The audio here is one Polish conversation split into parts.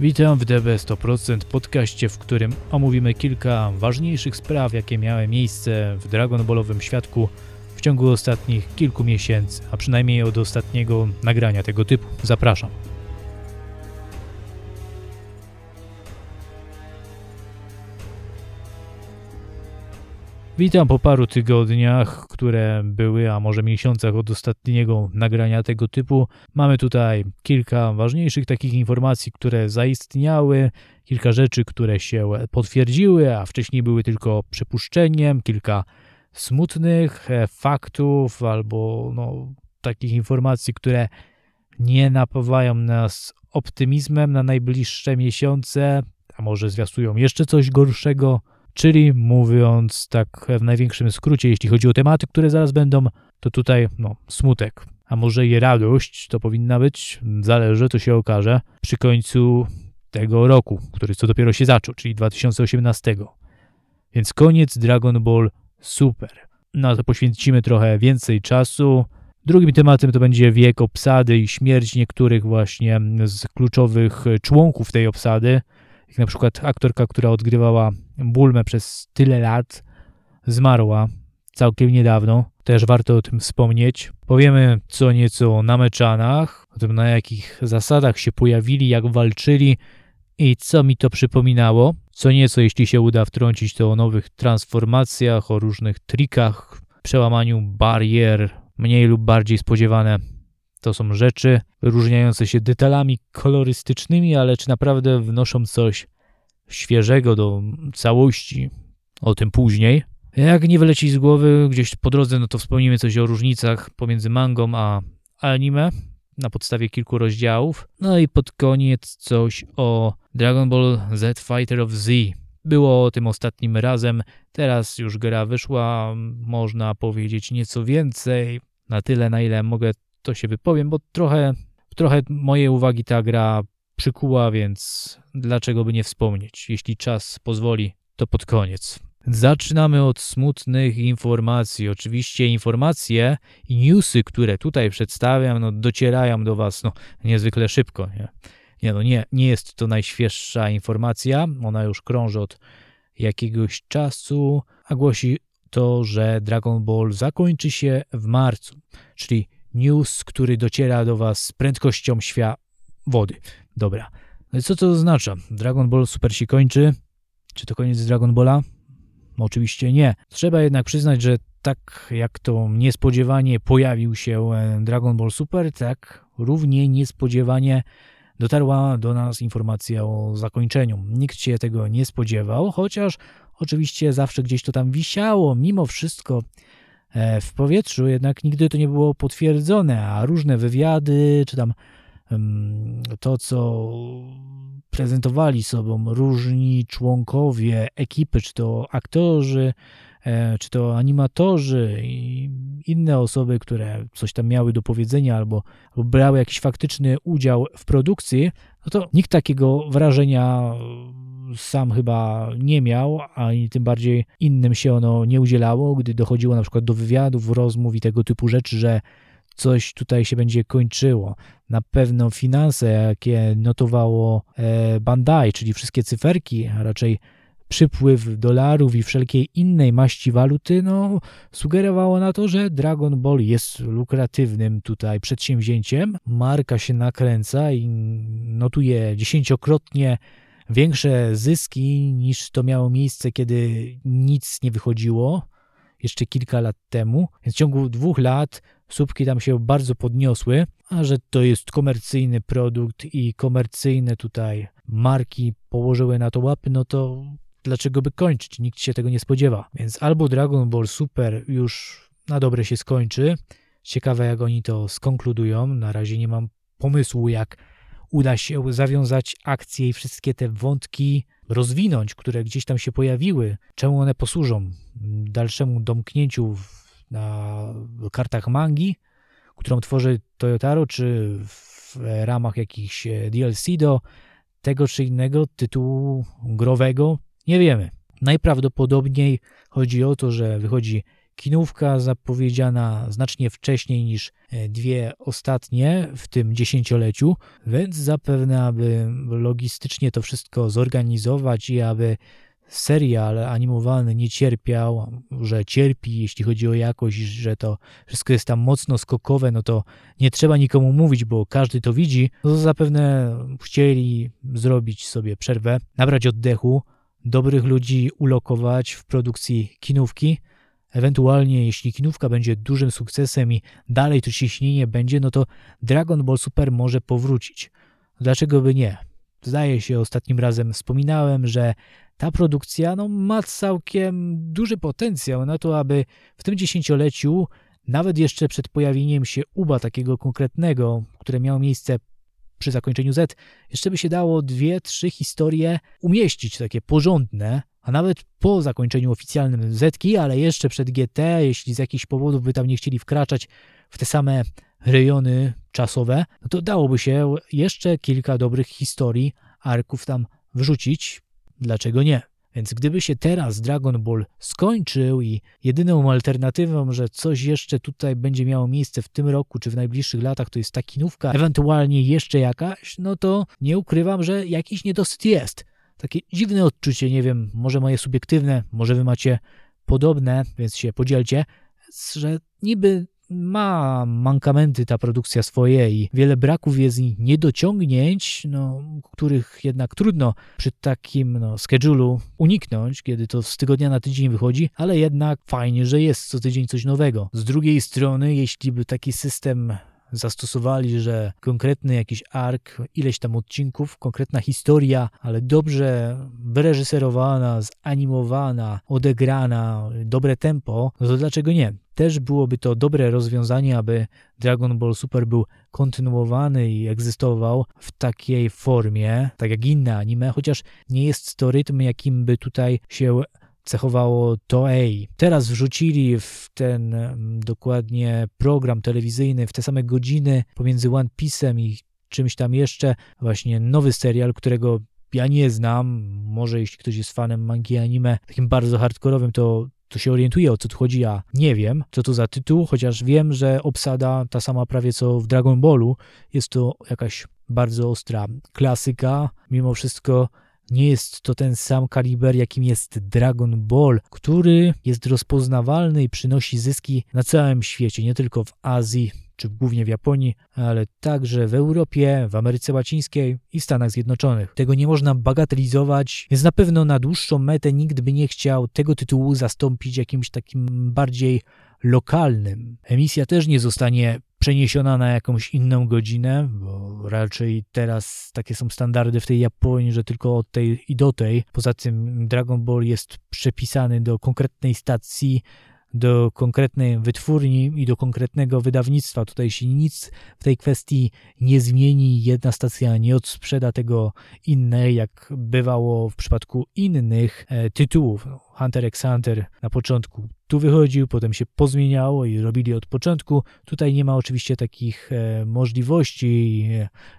Witam w DB 100% podcaście, w którym omówimy kilka ważniejszych spraw, jakie miały miejsce w Dragon Ballowym świadku w ciągu ostatnich kilku miesięcy, a przynajmniej od ostatniego nagrania tego typu. Zapraszam. Witam po paru tygodniach, które były, a może miesiącach od ostatniego nagrania tego typu. Mamy tutaj kilka ważniejszych takich informacji, które zaistniały, kilka rzeczy, które się potwierdziły, a wcześniej były tylko przypuszczeniem, kilka smutnych e, faktów albo no, takich informacji, które nie napawają nas optymizmem na najbliższe miesiące, a może zwiastują jeszcze coś gorszego. Czyli mówiąc tak w największym skrócie, jeśli chodzi o tematy, które zaraz będą, to tutaj no, smutek, a może i radość to powinna być, zależy, to się okaże przy końcu tego roku, który co dopiero się zaczął, czyli 2018. Więc koniec Dragon Ball Super. Na to poświęcimy trochę więcej czasu. Drugim tematem to będzie wiek obsady i śmierć niektórych właśnie z kluczowych członków tej obsady jak na przykład aktorka, która odgrywała Bulmę przez tyle lat, zmarła całkiem niedawno. Też warto o tym wspomnieć. Powiemy co nieco o nameczanach, o tym na jakich zasadach się pojawili, jak walczyli i co mi to przypominało. Co nieco, jeśli się uda wtrącić, to o nowych transformacjach, o różnych trikach, przełamaniu barier, mniej lub bardziej spodziewane to są rzeczy wyróżniające się detalami kolorystycznymi, ale czy naprawdę wnoszą coś świeżego do całości? O tym później. Jak nie wyleci z głowy gdzieś po drodze, no to wspomnimy coś o różnicach pomiędzy mangą a anime na podstawie kilku rozdziałów. No i pod koniec coś o Dragon Ball Z Fighter of Z. Było o tym ostatnim razem, teraz już gra wyszła, można powiedzieć nieco więcej. Na tyle, na ile mogę to się wypowiem, bo trochę, trochę moje uwagi ta gra przykuła, więc dlaczego by nie wspomnieć? Jeśli czas pozwoli, to pod koniec. Zaczynamy od smutnych informacji. Oczywiście informacje i newsy, które tutaj przedstawiam, no, docierają do Was no, niezwykle szybko. Nie? Nie, no nie, nie jest to najświeższa informacja, ona już krąży od jakiegoś czasu, a głosi to, że Dragon Ball zakończy się w marcu, czyli news, który dociera do Was z prędkością świa wody. Dobra. No i co to oznacza? Dragon Ball Super się kończy? Czy to koniec Dragon Balla? Oczywiście nie. Trzeba jednak przyznać, że tak jak to niespodziewanie pojawił się e, Dragon Ball Super, tak równie niespodziewanie dotarła do nas informacja o zakończeniu. Nikt się tego nie spodziewał, chociaż oczywiście zawsze gdzieś to tam wisiało. Mimo wszystko E, w powietrzu, jednak nigdy to nie było potwierdzone, a różne wywiady, czy tam to, co prezentowali sobą różni członkowie ekipy, czy to aktorzy, e, czy to animatorzy i inne osoby, które coś tam miały do powiedzenia albo, brały jakiś faktyczny udział w produkcji, no to nikt takiego wrażenia sam chyba nie miał, ani tym bardziej innym się ono nie udzielało, gdy dochodziło na przykład do wywiadów, rozmów i tego typu rzeczy, że coś tutaj się będzie kończyło. Na pewno finanse, jakie notowało e, Bandai, czyli wszystkie cyferki, a raczej przypływ dolarów i wszelkiej innej maści waluty, no, sugerowało na to, że Dragon Ball jest lukratywnym tutaj przedsięwzięciem. Marka się nakręca i notuje dziesięciokrotnie większe zyski niż to miało miejsce, kiedy nic nie wychodziło jeszcze kilka lat temu. Więc w ciągu dwóch lat słupki tam się bardzo podniosły, a że to jest komercyjny produkt i komercyjne tutaj marki położyły na to łapy, no to dlaczego by kończyć? Nikt się tego nie spodziewa. Więc albo Dragon Ball Super już na dobre się skończy. Ciekawe, jak oni to skonkludują. Na razie nie mam pomysłu, jak uda się zawiązać akcje i wszystkie te wątki rozwinąć, które gdzieś tam się pojawiły, czemu one posłużą dalszemu domknięciu na kartach mangi, którą tworzy Toyotaro, czy w ramach jakichś DLC do tego czy innego tytułu growego, nie wiemy. Najprawdopodobniej chodzi o to, że wychodzi kinówka zapowiedziana znacznie wcześniej niż e, dwie ostatnie w tym dziesięcioleciu, więc zapewne, aby logistycznie to wszystko zorganizować i aby serial animowany nie cierpiał, że cierpi, jeśli chodzi o jakość, że to wszystko jest tam mocno skokowe, no to nie trzeba nikomu mówić, bo każdy to widzi, no to zapewne chcieli zrobić sobie przerwę, nabrać oddechu, dobrych ludzi ulokować w produkcji kinówki. Ewentualnie, jeśli kinówka będzie dużym sukcesem i dalej to ciśnienie będzie, no to Dragon Ball Super może powrócić. Dlaczego by nie? Zdaje się, ostatnim razem wspominałem, że ta produkcja no, ma całkiem duży potencjał na to, aby w tym dziesięcioleciu, nawet jeszcze przed pojawieniem się UBA takiego konkretnego, które miało miejsce przy zakończeniu Z, jeszcze by się dało dwie, trzy historie umieścić, takie porządne, a nawet po zakończeniu oficjalnym Zetki, ale jeszcze przed GT, jeśli z jakichś powodów by tam nie chcieli wkraczać w te same rejony czasowe, no to dałoby się jeszcze kilka dobrych historii, arków tam wrzucić. Dlaczego nie? Więc gdyby się teraz Dragon Ball skończył i jedyną alternatywą, że coś jeszcze tutaj będzie miało miejsce w tym roku czy w najbliższych latach, to jest ta kinówka, ewentualnie jeszcze jakaś, no to nie ukrywam, że jakiś niedosyt jest. Takie dziwne odczucie, nie wiem, może moje subiektywne, może wy macie podobne, więc się podzielcie, że niby ma mankamenty ta produkcja swoje i wiele braków jest i niedociągnięć, no, których jednak trudno przy takim no, schedule'u uniknąć, kiedy to z tygodnia na tydzień wychodzi, ale jednak fajnie, że jest co tydzień coś nowego. Z drugiej strony, jeśli by taki system zastosowali, że konkretny jakiś ark, ileś tam odcinków, konkretna historia, ale dobrze wyreżyserowana, zanimowana, odegrana, dobre tempo, no to dlaczego nie? Też byłoby to dobre rozwiązanie, aby Dragon Ball Super był kontynuowany i egzystował w takiej formie, tak jak inne anime, chociaż nie jest to rytm, jakim by tutaj się cechowało Toei. Teraz wrzucili w ten dokładnie program telewizyjny w te same godziny pomiędzy One Piece'em i czymś tam jeszcze właśnie nowy serial, którego ja nie znam. Może jeśli ktoś jest fanem mangi anime, takim bardzo hardkorowym, to to się orientuje o co tu chodzi, ja nie wiem, co to za tytuł, chociaż wiem, że obsada ta sama prawie co w Dragon Ballu. Jest to jakaś bardzo ostra klasyka. Mimo wszystko nie jest to ten sam kaliber, jakim jest Dragon Ball, który jest rozpoznawalny i przynosi zyski na całym świecie, nie tylko w Azji czy głównie w Japonii, ale także w Europie, w Ameryce Łacińskiej i Stanach Zjednoczonych. Tego nie można bagatelizować, więc na pewno na dłuższą metę nikt by nie chciał tego tytułu zastąpić jakimś takim bardziej lokalnym. Emisja też nie zostanie przeniesiona na jakąś inną godzinę, bo raczej teraz takie są standardy w tej Japonii, że tylko od tej i do tej. Poza tym Dragon Ball jest przepisany do konkretnej stacji, do konkretnej wytwórni i do konkretnego wydawnictwa. Tutaj się nic w tej kwestii nie zmieni. Jedna stacja nie odsprzeda tego innej, jak bywało w przypadku innych e, tytułów. Hunter x Hunter na początku tu wychodził, potem się pozmieniało i robili od początku. Tutaj nie ma oczywiście takich e, możliwości.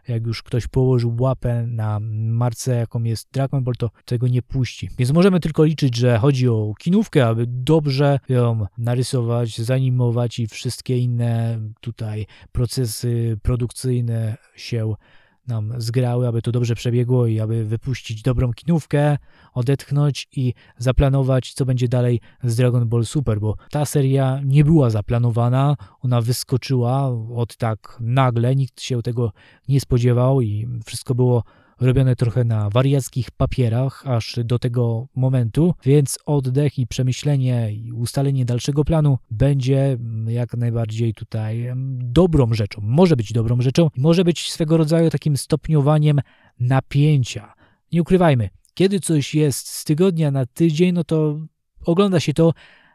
Jak już ktoś położył łapę na marce, jaką jest Dragon Ball, to tego nie puści. Więc możemy tylko liczyć, że chodzi o kinówkę, aby dobrze ją narysować, zanimować i wszystkie inne tutaj procesy produkcyjne się nam zgrały, aby to dobrze przebiegło i aby wypuścić dobrą kinówkę, odetchnąć i zaplanować, co będzie dalej z Dragon Ball Super, bo ta seria nie była zaplanowana, ona wyskoczyła od tak nagle, nikt się tego nie spodziewał i wszystko było robione trochę na wariackich papierach aż do tego momentu, więc oddech i przemyślenie i ustalenie dalszego planu będzie jak najbardziej tutaj dobrą rzeczą. Może być dobrą rzeczą, może być swego rodzaju takim stopniowaniem napięcia. Nie ukrywajmy, kiedy coś jest z tygodnia na tydzień, no to ogląda się to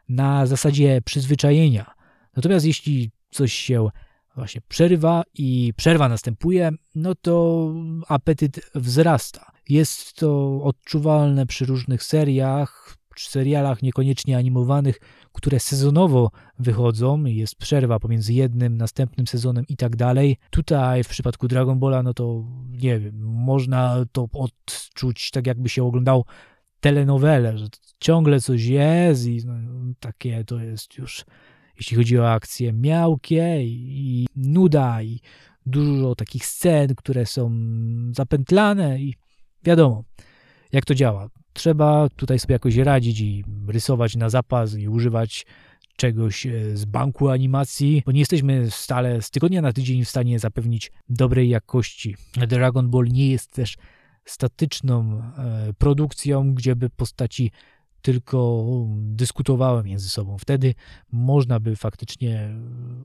na zasadzie przyzwyczajenia. Natomiast jeśli coś się właśnie przerywa i przerwa następuje, no to apetyt wzrasta. Jest to odczuwalne przy różnych seriach, czy serialach niekoniecznie animowanych, które sezonowo wychodzą, jest przerwa pomiędzy jednym, następnym sezonem i tak dalej. Tutaj w przypadku Dragon Balla, no to nie wiem, można to odczuć tak jakby się oglądało telenowele, że ciągle coś jest i no, takie to jest już, jeśli chodzi o akcje, miałkie i, nuda i dużo takich scen, które są zapętlane i wiadomo, jak to działa. Trzeba tutaj sobie jakoś radzić i rysować na zapas i używać czegoś e, z banku animacji, bo nie jesteśmy stale z tygodnia na tydzień w stanie zapewnić dobrej jakości. Dragon Ball nie jest też statyczną e, produkcją, gdzie by postaci tylko dyskutowały między sobą. Wtedy można by faktycznie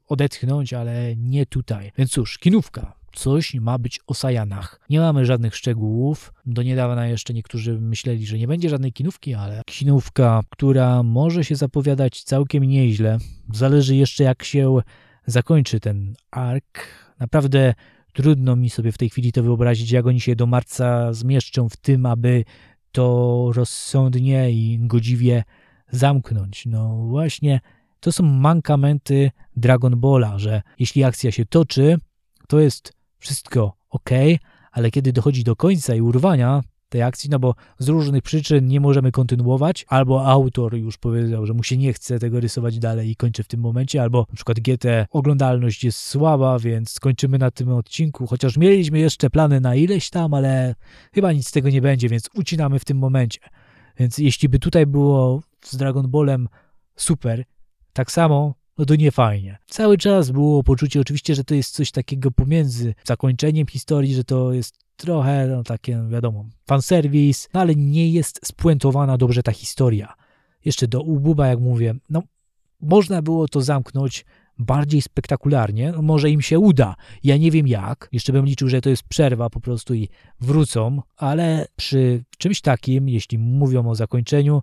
odetchnąć, ale nie tutaj. Więc cóż, kinówka coś ma być o Sajanach. Nie mamy żadnych szczegółów. Do niedawna jeszcze niektórzy myśleli, że nie będzie żadnej kinówki, ale kinówka, która może się zapowiadać całkiem nieźle. Zależy jeszcze jak się zakończy ten ark. Naprawdę trudno mi sobie w tej chwili to wyobrazić, jak oni się do marca zmieszczą w tym, aby to rozsądnie i godziwie zamknąć. No właśnie, to są mankamenty Dragon Balla, że jeśli akcja się toczy, to jest wszystko ok, ale kiedy dochodzi do końca i urwania tej akcji, no bo z różnych przyczyn nie możemy kontynuować, albo autor już powiedział, że mu się nie chce tego rysować dalej i kończy w tym momencie, albo na przykład GT oglądalność jest słaba, więc skończymy na tym odcinku, chociaż mieliśmy jeszcze plany na ileś tam, ale chyba nic z tego nie będzie, więc ucinamy w tym momencie. Więc jeśli by tutaj było z Dragon Ballem super, tak samo no to nie fajnie. Cały czas było poczucie oczywiście, że to jest coś takiego pomiędzy zakończeniem historii, że to jest trochę no, takie, wiadomo, fanserwis, no ale nie jest spuentowana dobrze ta historia. Jeszcze do Ububa, jak mówię, no można było to zamknąć bardziej spektakularnie, no, może im się uda. Ja nie wiem jak, jeszcze bym liczył, że to jest przerwa po prostu i wrócą, ale przy czymś takim, jeśli mówią o zakończeniu,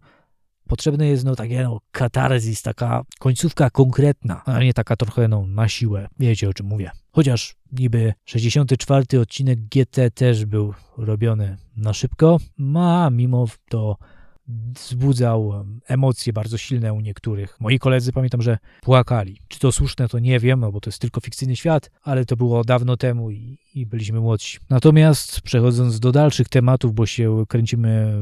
potrzebny jest no takie no, katarzis, taka końcówka konkretna, a nie taka trochę no, na siłę. Wiecie o czym mówię. Chociaż niby 64 odcinek GT też był robiony na szybko, a mimo to wzbudzał emocje bardzo silne u niektórych. Moi koledzy pamiętam, że płakali. Czy to słuszne, to nie wiem, no bo to jest tylko fikcyjny świat, ale to było dawno temu i, i byliśmy młodsi. Natomiast przechodząc do dalszych tematów, bo się kręcimy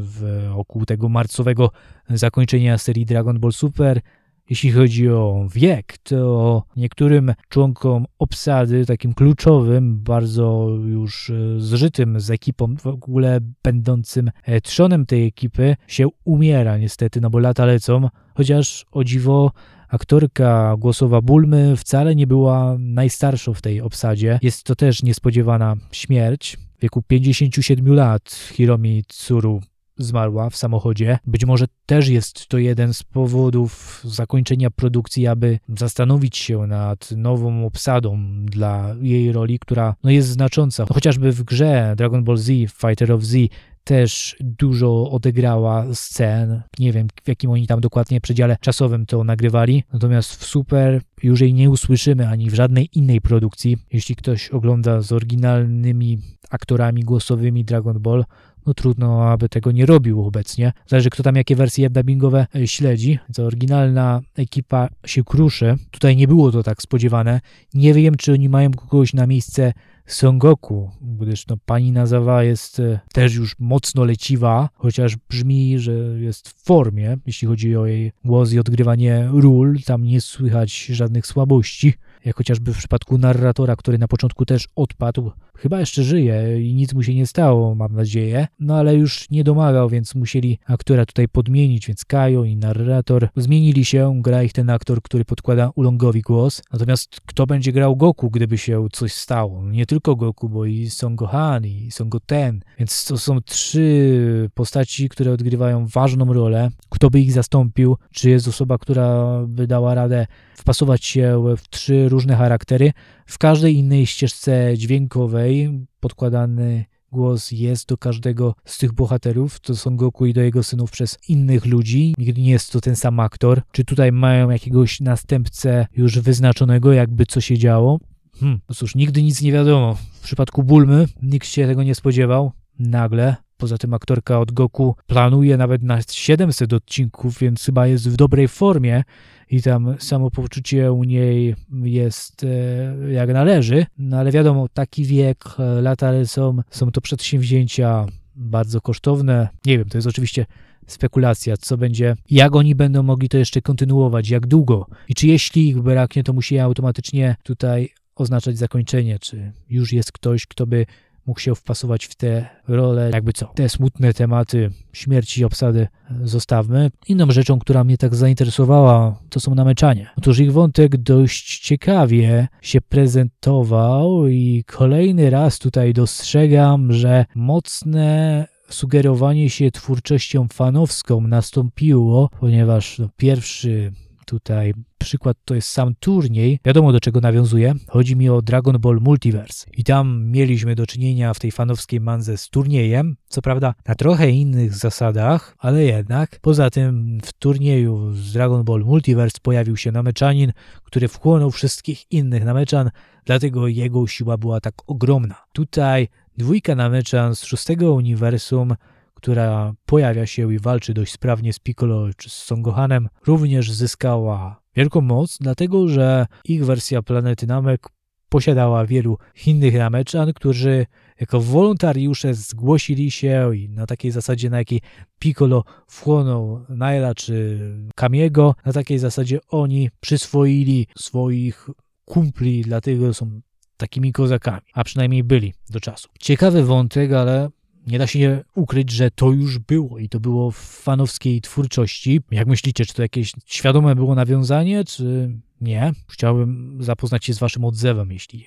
wokół tego marcowego zakończenia serii Dragon Ball Super, jeśli chodzi o wiek, to niektórym członkom obsady, takim kluczowym, bardzo już e, zżytym z ekipą, w ogóle będącym e, trzonem tej ekipy, się umiera niestety, no bo lata lecą, chociaż o dziwo aktorka głosowa Bulmy wcale nie była najstarszą w tej obsadzie. Jest to też niespodziewana śmierć. W wieku 57 lat Hiromi Tsuru zmarła w samochodzie. Być może też jest to jeden z powodów zakończenia produkcji, aby zastanowić się nad nową obsadą dla jej roli, która no, jest znacząca. Chociażby w grze Dragon Ball Z, Fighter of Z też dużo odegrała scen. Nie wiem, w jakim oni tam dokładnie przedziale czasowym to nagrywali. Natomiast w Super już jej nie usłyszymy ani w żadnej innej produkcji. Jeśli ktoś ogląda z oryginalnymi aktorami głosowymi Dragon Ball, no trudno, aby tego nie robił obecnie. Zależy, kto tam jakie wersje dubbingowe e, śledzi. To oryginalna ekipa się kruszy. Tutaj nie było to tak spodziewane. Nie wiem, czy oni mają kogoś na miejsce Songoku, gdyż no, pani Nazawa jest e, też już mocno leciwa, chociaż brzmi, że jest w formie, jeśli chodzi o jej głos i odgrywanie ról. Tam nie słychać żadnych słabości jak chociażby w przypadku narratora, który na początku też odpadł. Chyba jeszcze żyje i nic mu się nie stało, mam nadzieję, no ale już nie domagał, więc musieli aktora tutaj podmienić, więc Kajo i narrator zmienili się, gra ich ten aktor, który podkłada Ulongowi głos. Natomiast kto będzie grał Goku, gdyby się coś stało? Nie tylko Goku, bo i Son Gohan i Son Goten, więc to są trzy postaci, które odgrywają ważną rolę. Kto by ich zastąpił? Czy jest osoba, która by dała radę wpasować się w trzy różne charaktery. W każdej innej ścieżce dźwiękowej podkładany głos jest do każdego z tych bohaterów, to są Goku i do jego synów przez innych ludzi. Nigdy nie jest to ten sam aktor. Czy tutaj mają jakiegoś następcę już wyznaczonego, jakby co się działo? Hmm, no cóż, nigdy nic nie wiadomo. W przypadku Bulmy nikt się tego nie spodziewał. Nagle Poza tym aktorka od Goku planuje nawet na 700 odcinków, więc chyba jest w dobrej formie i tam samopoczucie u niej jest e, jak należy. No ale wiadomo, taki wiek, e, lata są, są to przedsięwzięcia bardzo kosztowne. Nie wiem, to jest oczywiście spekulacja, co będzie, jak oni będą mogli to jeszcze kontynuować, jak długo i czy jeśli ich braknie, to musi automatycznie tutaj oznaczać zakończenie, czy już jest ktoś, kto by mógł się wpasować w te role, jakby co. Te smutne tematy śmierci obsady zostawmy. Inną rzeczą, która mnie tak zainteresowała, to są nameczanie. Otóż ich wątek dość ciekawie się prezentował i kolejny raz tutaj dostrzegam, że mocne sugerowanie się twórczością fanowską nastąpiło, ponieważ no, pierwszy tutaj przykład to jest sam turniej. Wiadomo do czego nawiązuje. Chodzi mi o Dragon Ball Multiverse. I tam mieliśmy do czynienia w tej fanowskiej manze z turniejem. Co prawda na trochę innych zasadach, ale jednak. Poza tym w turnieju z Dragon Ball Multiverse pojawił się nameczanin, który wchłonął wszystkich innych nameczan, dlatego jego siła była tak ogromna. Tutaj dwójka nameczan z szóstego uniwersum która pojawia się i walczy dość sprawnie z Piccolo czy z Songohanem, również zyskała wielką moc, dlatego że ich wersja planety Namek posiadała wielu innych nameczan, którzy jako wolontariusze zgłosili się i na takiej zasadzie, na jakiej Piccolo wchłonął Naila czy Kamiego, na takiej zasadzie oni przyswoili swoich kumpli, dlatego są takimi kozakami, a przynajmniej byli do czasu. Ciekawy wątek, ale nie da się ukryć, że to już było i to było w fanowskiej twórczości. Jak myślicie, czy to jakieś świadome było nawiązanie, czy nie? Chciałbym zapoznać się z waszym odzewem, jeśli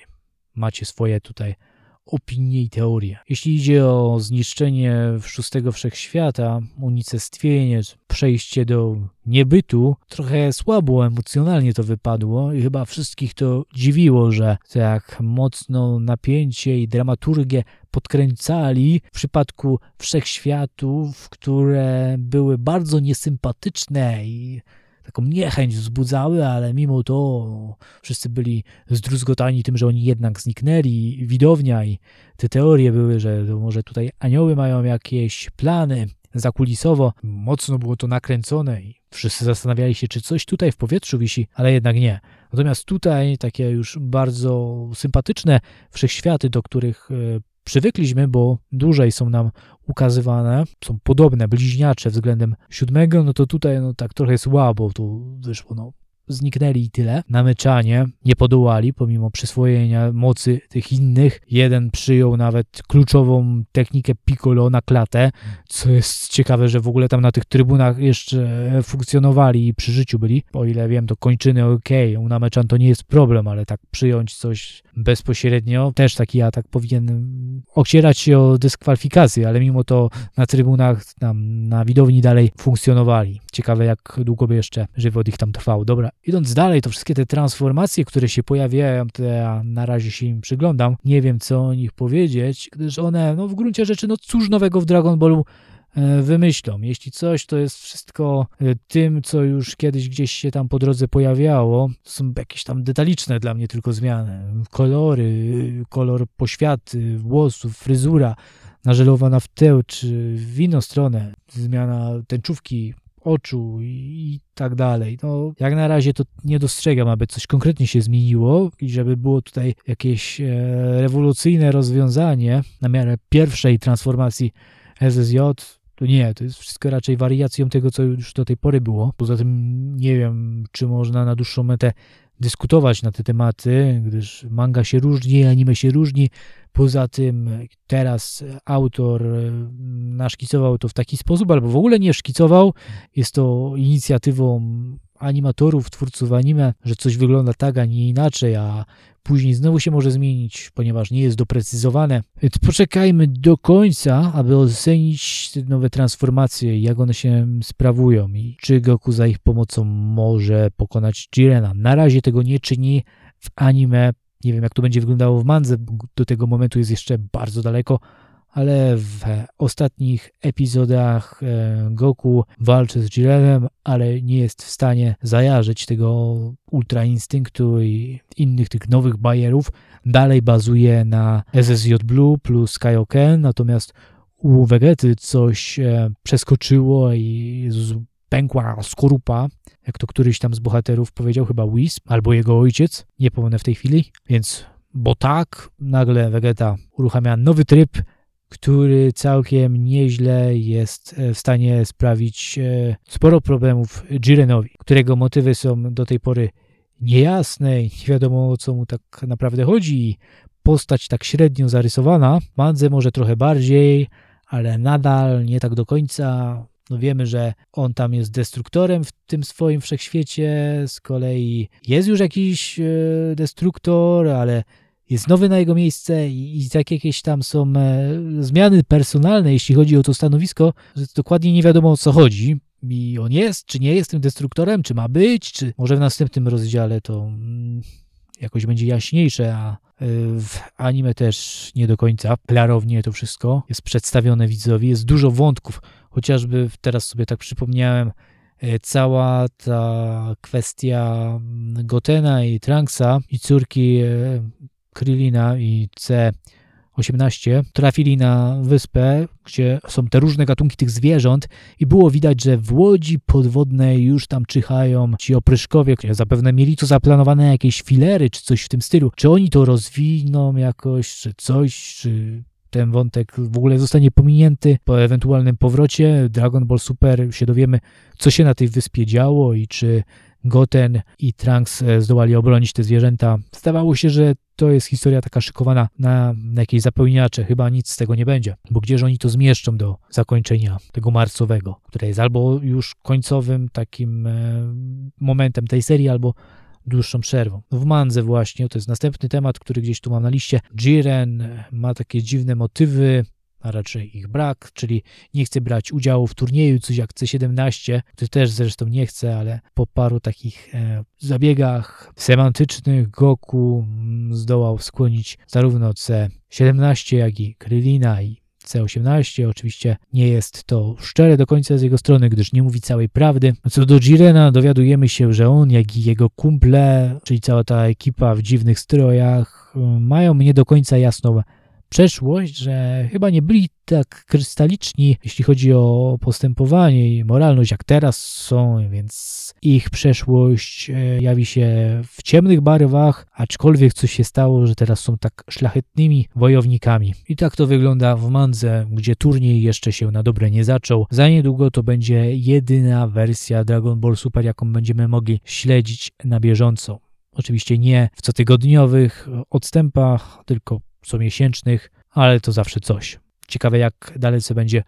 macie swoje tutaj opinie i teorie. Jeśli idzie o zniszczenie szóstego wszechświata, unicestwienie, przejście do niebytu, trochę słabo emocjonalnie to wypadło i chyba wszystkich to dziwiło, że tak mocno napięcie i dramaturgię podkręcali w przypadku wszechświatów, które były bardzo niesympatyczne i taką niechęć wzbudzały, ale mimo to wszyscy byli zdruzgotani tym, że oni jednak zniknęli. Widownia i te teorie były, że może tutaj anioły mają jakieś plany zakulisowo. Mocno było to nakręcone i wszyscy zastanawiali się, czy coś tutaj w powietrzu wisi, ale jednak nie. Natomiast tutaj takie już bardzo sympatyczne wszechświaty, do których e, przywykliśmy, bo dłużej są nam ukazywane, są podobne, bliźniacze względem siódmego, no to tutaj no tak trochę słabo tu wyszło, no zniknęli i tyle. Namyczanie nie podołali, pomimo przyswojenia mocy tych innych. Jeden przyjął nawet kluczową technikę piccolo na klatę, co jest ciekawe, że w ogóle tam na tych trybunach jeszcze funkcjonowali i przy życiu byli. O ile wiem, to kończyny ok, u nameczan to nie jest problem, ale tak przyjąć coś bezpośrednio, też taki atak powinien ocierać się o dyskwalifikację, ale mimo to na trybunach tam na widowni dalej funkcjonowali. Ciekawe, jak długo by jeszcze żywot ich tam trwał. Dobra, idąc dalej, to wszystkie te transformacje, które się pojawiają, to ja na razie się im przyglądam. Nie wiem, co o nich powiedzieć, gdyż one, no w gruncie rzeczy, no cóż nowego w Dragon Ballu e, wymyślą. Jeśli coś, to jest wszystko e, tym, co już kiedyś gdzieś się tam po drodze pojawiało. Są jakieś tam detaliczne dla mnie tylko zmiany. Kolory, kolor poświaty, włosów, fryzura nażelowana w tył czy w inną stronę. Zmiana tęczówki oczu i, tak dalej. No, jak na razie to nie dostrzegam, aby coś konkretnie się zmieniło i żeby było tutaj jakieś e, rewolucyjne rozwiązanie na miarę pierwszej transformacji SSJ, to nie, to jest wszystko raczej wariacją tego, co już do tej pory było. Poza tym nie wiem, czy można na dłuższą metę dyskutować na te tematy, gdyż manga się różni, anime się różni. Poza tym teraz autor e, naszkicował to w taki sposób, albo w ogóle nie szkicował. Jest to inicjatywą animatorów, twórców anime, że coś wygląda tak, a nie inaczej, a później znowu się może zmienić, ponieważ nie jest doprecyzowane. Poczekajmy do końca, aby ocenić te nowe transformacje, jak one się sprawują i czy Goku za ich pomocą może pokonać Jirena. Na razie tego nie czyni w anime. Nie wiem, jak to będzie wyglądało w mandze, do tego momentu jest jeszcze bardzo daleko, ale w ostatnich epizodach e, Goku walczy z Jirenem, ale nie jest w stanie zajarzyć tego Ultra Instynktu i innych tych nowych bajerów. Dalej bazuje na SSJ Blue plus Kaioken, natomiast u Vegety coś e, przeskoczyło i pękła skorupa, jak to któryś tam z bohaterów powiedział, chyba Wisp albo jego ojciec, nie pomnę w tej chwili, więc bo tak, nagle Vegeta uruchamia nowy tryb, który całkiem nieźle jest e, w stanie sprawić e, sporo problemów Jirenowi, którego motywy są do tej pory niejasne i nie wiadomo o co mu tak naprawdę chodzi. Postać tak średnio zarysowana, Mandze może trochę bardziej, ale nadal nie tak do końca. No wiemy, że on tam jest destruktorem w tym swoim wszechświecie, z kolei jest już jakiś e, destruktor, ale jest nowy na jego miejsce i, i tak jakieś tam są e, zmiany personalne, jeśli chodzi o to stanowisko, że dokładnie nie wiadomo o co chodzi. I on jest, czy nie jest tym destruktorem, czy ma być, czy może w następnym rozdziale to mm, jakoś będzie jaśniejsze, a e, w anime też nie do końca klarownie to wszystko jest przedstawione widzowi. Jest dużo wątków, chociażby teraz sobie tak przypomniałem, e, cała ta kwestia mm, Gotena i Tranksa i córki Krylina i C18 trafili na wyspę, gdzie są te różne gatunki tych zwierząt i było widać, że w łodzi podwodnej już tam czyhają ci opryszkowie, którzy zapewne mieli tu zaplanowane jakieś filery czy coś w tym stylu. Czy oni to rozwiną jakoś, czy coś, czy ten wątek w ogóle zostanie pominięty po ewentualnym powrocie Dragon Ball Super się dowiemy, co się na tej wyspie działo i czy Goten i Trunks e, zdołali obronić te zwierzęta. Zdawało się, że to jest historia taka szykowana na, na jakieś zapełniacze. Chyba nic z tego nie będzie, bo gdzież oni to zmieszczą do zakończenia tego marcowego, które jest albo już końcowym takim e, momentem tej serii, albo dłuższą przerwą. W Mandze właśnie, to jest następny temat, który gdzieś tu mam na liście. Jiren ma takie dziwne motywy, a raczej ich brak, czyli nie chce brać udziału w turnieju, coś jak C17, który też zresztą nie chce, ale po paru takich e, zabiegach semantycznych Goku mm, zdołał skłonić zarówno C17, jak i Krylina i C18. Oczywiście nie jest to szczere do końca z jego strony, gdyż nie mówi całej prawdy. Co do Jirena, dowiadujemy się, że on, jak i jego kumple, czyli cała ta ekipa w dziwnych strojach, mają nie do końca jasną przeszłość, że chyba nie byli tak krystaliczni, jeśli chodzi o postępowanie i moralność, jak teraz są, więc ich przeszłość e, jawi się w ciemnych barwach, aczkolwiek coś się stało, że teraz są tak szlachetnymi wojownikami. I tak to wygląda w Mandze, gdzie turniej jeszcze się na dobre nie zaczął. Za niedługo to będzie jedyna wersja Dragon Ball Super, jaką będziemy mogli śledzić na bieżąco. Oczywiście nie w cotygodniowych odstępach, tylko comiesięcznych, ale to zawsze coś. Ciekawe, jak dalece będzie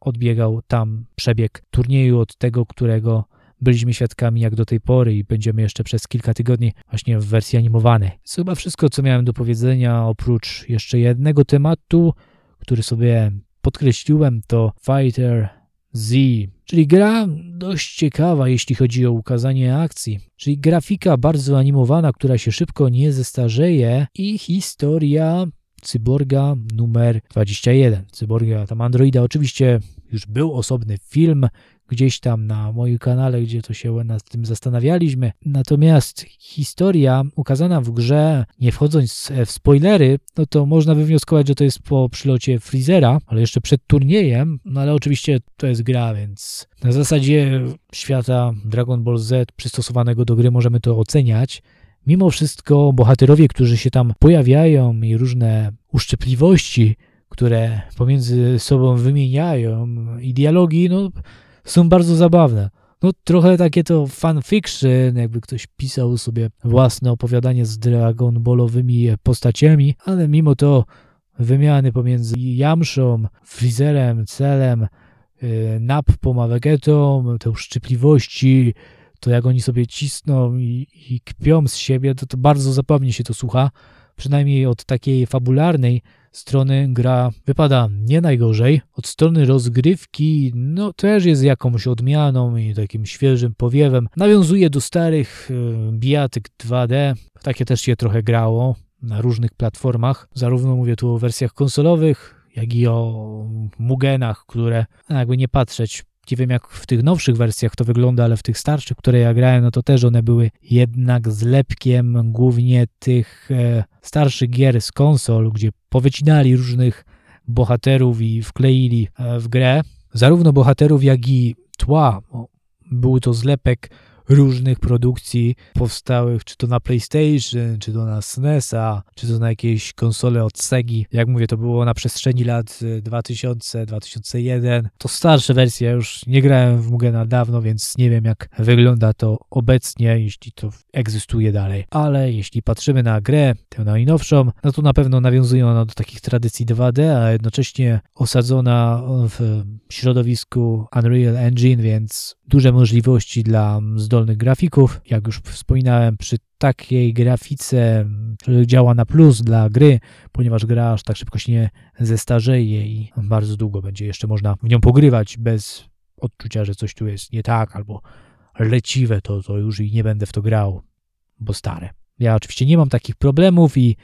odbiegał tam przebieg turnieju od tego, którego byliśmy świadkami jak do tej pory i będziemy jeszcze przez kilka tygodni właśnie w wersji animowanej. To chyba wszystko, co miałem do powiedzenia, oprócz jeszcze jednego tematu, który sobie podkreśliłem, to Fighter Z, czyli gra dość ciekawa, jeśli chodzi o ukazanie akcji, czyli grafika bardzo animowana, która się szybko nie zestarzeje i historia Cyborga numer 21. Cyborga, tam Androida, oczywiście już był osobny film gdzieś tam na moim kanale, gdzie to się nad tym zastanawialiśmy. Natomiast historia ukazana w grze, nie wchodząc w spoilery, no to można wywnioskować, że to jest po przylocie Freezera, ale jeszcze przed turniejem, no ale oczywiście to jest gra, więc na zasadzie świata Dragon Ball Z przystosowanego do gry możemy to oceniać. Mimo wszystko bohaterowie, którzy się tam pojawiają i różne uszczypliwości, które pomiędzy sobą wymieniają i dialogi, no, są bardzo zabawne. No trochę takie to fanfiction, jakby ktoś pisał sobie własne opowiadanie z Dragon Ballowymi postaciami, ale mimo to wymiany pomiędzy Jamszą, Freezerem, Celem, y, Nappo, Vegetą, te uszczypliwości, to jak oni sobie cisną i, i kpią z siebie, to, to bardzo zabawnie się to słucha. Przynajmniej od takiej fabularnej strony gra wypada nie najgorzej. Od strony rozgrywki, no też jest jakąś odmianą i takim świeżym powiewem. Nawiązuje do starych bijatyk 2D. Takie też się trochę grało na różnych platformach. Zarówno mówię tu o wersjach konsolowych, jak i o Mugenach, które no jakby nie patrzeć nie wiem jak w tych nowszych wersjach to wygląda, ale w tych starszych, które ja grałem, no to też one były jednak zlepkiem głównie tych e, starszych gier z konsol, gdzie powycinali różnych bohaterów i wkleili e, w grę. Zarówno bohaterów, jak i tła. Był to zlepek różnych produkcji powstałych, czy to na PlayStation, czy to na SNES-a, czy to na jakieś konsole od Segi. Jak mówię, to było na przestrzeni lat 2000-2001. To starsze wersje, już nie grałem w Mugena dawno, więc nie wiem jak wygląda to obecnie, jeśli to egzystuje dalej. Ale jeśli patrzymy na grę, tę najnowszą, no to na pewno nawiązuje ona do takich tradycji 2D, a jednocześnie osadzona w środowisku Unreal Engine, więc duże możliwości dla zdolnych grafików. Jak już wspominałem, przy takiej grafice, która działa na plus dla gry, ponieważ gra aż tak szybko się nie zestarzeje i bardzo długo będzie jeszcze można w nią pogrywać bez odczucia, że coś tu jest nie tak albo leciwe, to, to już i nie będę w to grał, bo stare. Ja oczywiście nie mam takich problemów i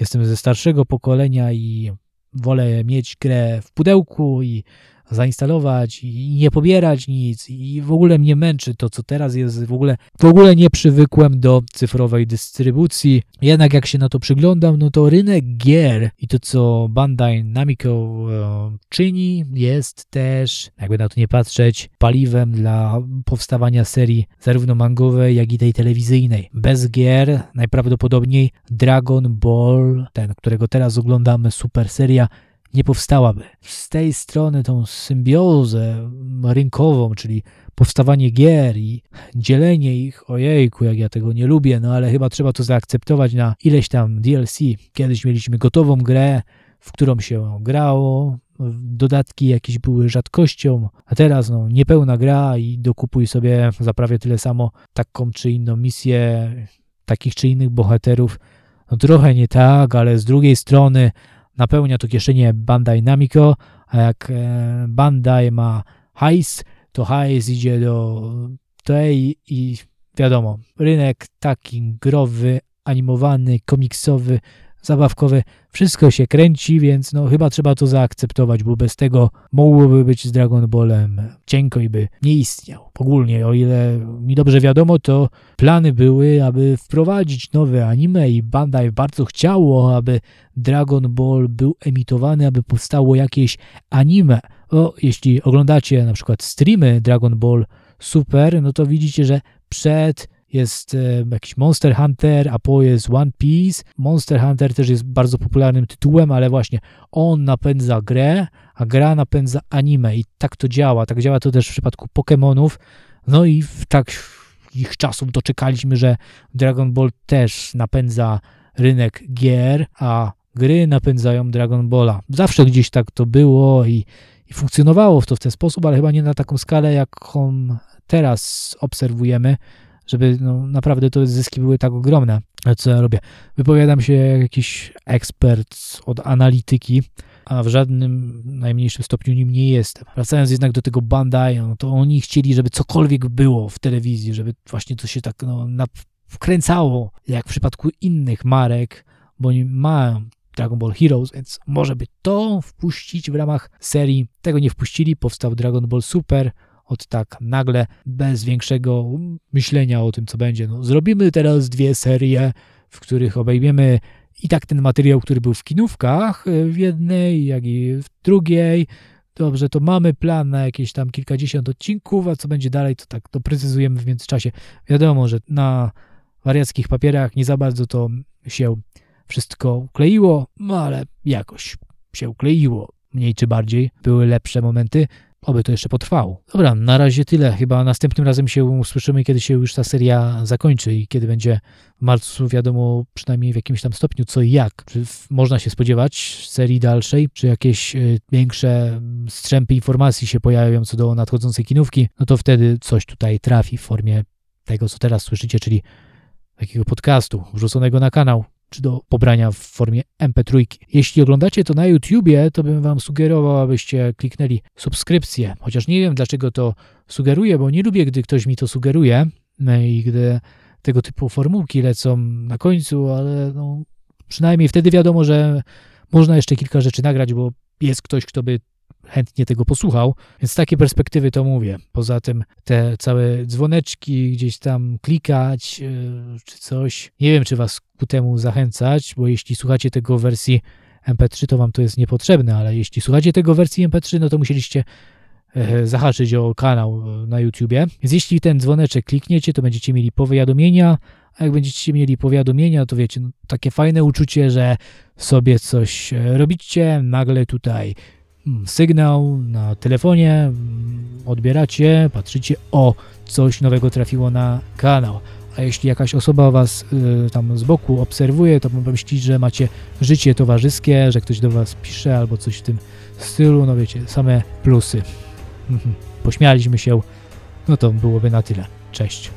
jestem ze starszego pokolenia i wolę mieć grę w pudełku i zainstalować i nie pobierać nic i w ogóle mnie męczy to, co teraz jest, w ogóle, w ogóle nie przywykłem do cyfrowej dystrybucji. Jednak jak się na to przyglądam, no to rynek gier i to, co Bandai Namco e, czyni, jest też, jakby na to nie patrzeć, paliwem dla powstawania serii zarówno mangowej, jak i tej telewizyjnej. Bez gier najprawdopodobniej Dragon Ball, ten, którego teraz oglądamy, super seria, nie powstałaby. Z tej strony tą symbiozę rynkową, czyli powstawanie gier i dzielenie ich, ojejku, jak ja tego nie lubię, no ale chyba trzeba to zaakceptować na ileś tam DLC. Kiedyś mieliśmy gotową grę, w którą się grało, dodatki jakieś były rzadkością, a teraz no, niepełna gra i dokupuj sobie za prawie tyle samo taką czy inną misję, takich czy innych bohaterów. No trochę nie tak, ale z drugiej strony napełnia to kieszenie Bandai Namco, a jak e, Bandai ma hajs, to hajs idzie do tej i wiadomo, rynek taki growy, animowany, komiksowy, zabawkowy, wszystko się kręci, więc no chyba trzeba to zaakceptować, bo bez tego mogłoby być z Dragon Ballem cienko i by nie istniał. Ogólnie, o ile mi dobrze wiadomo, to plany były, aby wprowadzić nowe anime i Bandai bardzo chciało, aby Dragon Ball był emitowany, aby powstało jakieś anime. O, jeśli oglądacie na przykład streamy Dragon Ball Super, no to widzicie, że przed jest e, jakiś Monster Hunter, a po jest One Piece. Monster Hunter też jest bardzo popularnym tytułem, ale właśnie on napędza grę, a gra napędza anime i tak to działa. Tak działa to też w przypadku Pokémonów. No i w takich czasów doczekaliśmy, że Dragon Ball też napędza rynek gier, a gry napędzają Dragon Balla. Zawsze gdzieś tak to było i, i funkcjonowało to w ten sposób, ale chyba nie na taką skalę, jaką teraz obserwujemy żeby no, naprawdę te zyski były tak ogromne. Co ja robię? Wypowiadam się jak jakiś ekspert od analityki, a w żadnym najmniejszym stopniu nim nie jestem. Wracając jednak do tego Bandai, no to oni chcieli, żeby cokolwiek było w telewizji, żeby właśnie to się tak no, wkręcało, jak w przypadku innych marek, bo oni mają Dragon Ball Heroes, więc może by to wpuścić w ramach serii. Tego nie wpuścili, powstał Dragon Ball Super, od tak nagle, bez większego myślenia o tym, co będzie. No, zrobimy teraz dwie serie, w których obejmiemy i tak ten materiał, który był w kinówkach, e, w jednej, jak i w drugiej. Dobrze, to mamy plan na jakieś tam kilkadziesiąt odcinków, a co będzie dalej, to tak doprecyzujemy w międzyczasie. Wiadomo, że na wariackich papierach nie za bardzo to się wszystko ukleiło, no ale jakoś się ukleiło, mniej czy bardziej. Były lepsze momenty, Oby to jeszcze potrwało. Dobra, na razie tyle. Chyba następnym razem się usłyszymy, kiedy się już ta seria zakończy i kiedy będzie w marcu wiadomo przynajmniej w jakimś tam stopniu co i jak. Czy można się spodziewać serii dalszej, czy jakieś y, większe strzępy informacji się pojawią co do nadchodzącej kinówki, no to wtedy coś tutaj trafi w formie tego, co teraz słyszycie, czyli takiego podcastu wrzuconego na kanał czy do pobrania w formie MP3. Jeśli oglądacie to na YouTubie, to bym Wam sugerował, abyście kliknęli subskrypcję, chociaż nie wiem dlaczego to sugeruję, bo nie lubię, gdy ktoś mi to sugeruje no i gdy tego typu formułki lecą na końcu, ale no, przynajmniej wtedy wiadomo, że można jeszcze kilka rzeczy nagrać, bo jest ktoś, kto by chętnie tego posłuchał, więc z takiej perspektywy to mówię. Poza tym te całe dzwoneczki, gdzieś tam klikać yy, czy coś, nie wiem, czy was ku temu zachęcać, bo jeśli słuchacie tego w wersji MP3, to wam to jest niepotrzebne, ale jeśli słuchacie tego w wersji MP3, no to musieliście e, zahaczyć o kanał e, na YouTubie. Więc jeśli ten dzwoneczek klikniecie, to będziecie mieli powiadomienia, a jak będziecie mieli powiadomienia, to wiecie, no, takie fajne uczucie, że sobie coś e, robicie, nagle tutaj sygnał na telefonie, mm, odbieracie, patrzycie, o, coś nowego trafiło na kanał. A jeśli jakaś osoba was y, tam z boku obserwuje, to pomyślić, że macie życie towarzyskie, że ktoś do was pisze albo coś w tym stylu, no wiecie, same plusy. Mhm. Pośmialiśmy się, no to byłoby na tyle. Cześć.